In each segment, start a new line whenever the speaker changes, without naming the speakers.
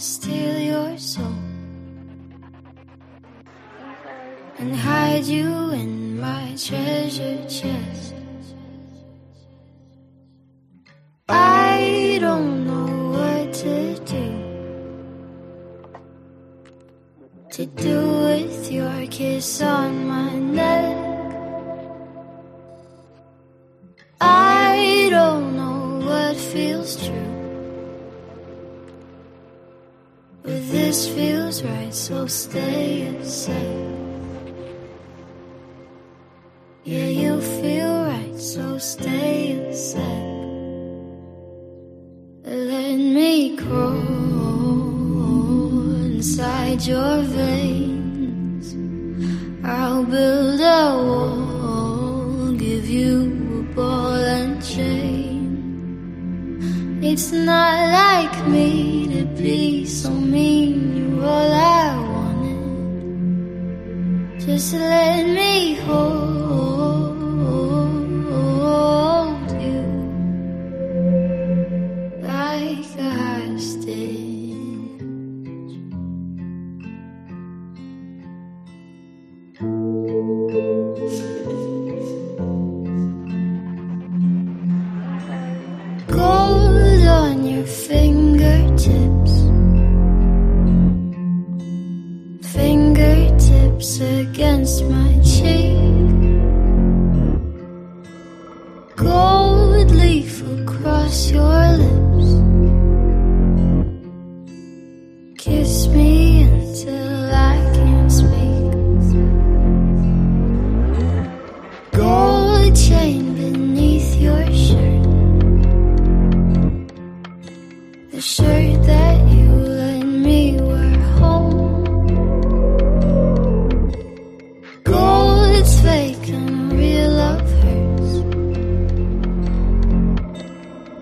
steal your soul and hide you in my treasure chest. I don't know what to do to do with your kiss on my neck. I don't know what feels true. This feels right, so stay sec. Yeah, you feel right, so stay sec. Let me crawl inside your veins. I'll build a wall, give you a ball and chain. It's not like me to be so mean. You're all I wanted. Just let me hold fingertips. Fingertips against my The that you let me wear home. Fake and real love hurts.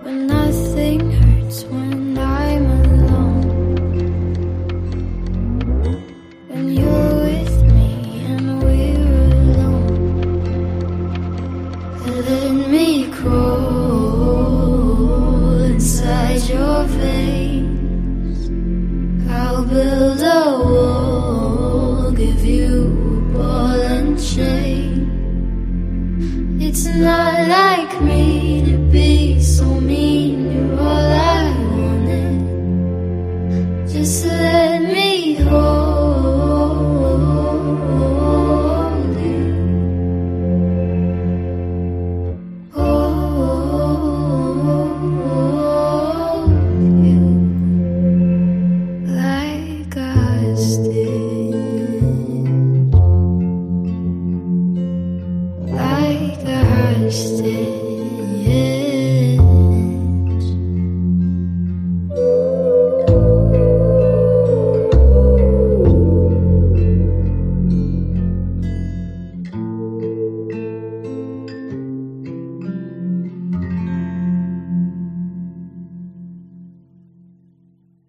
But nothing hurts when You.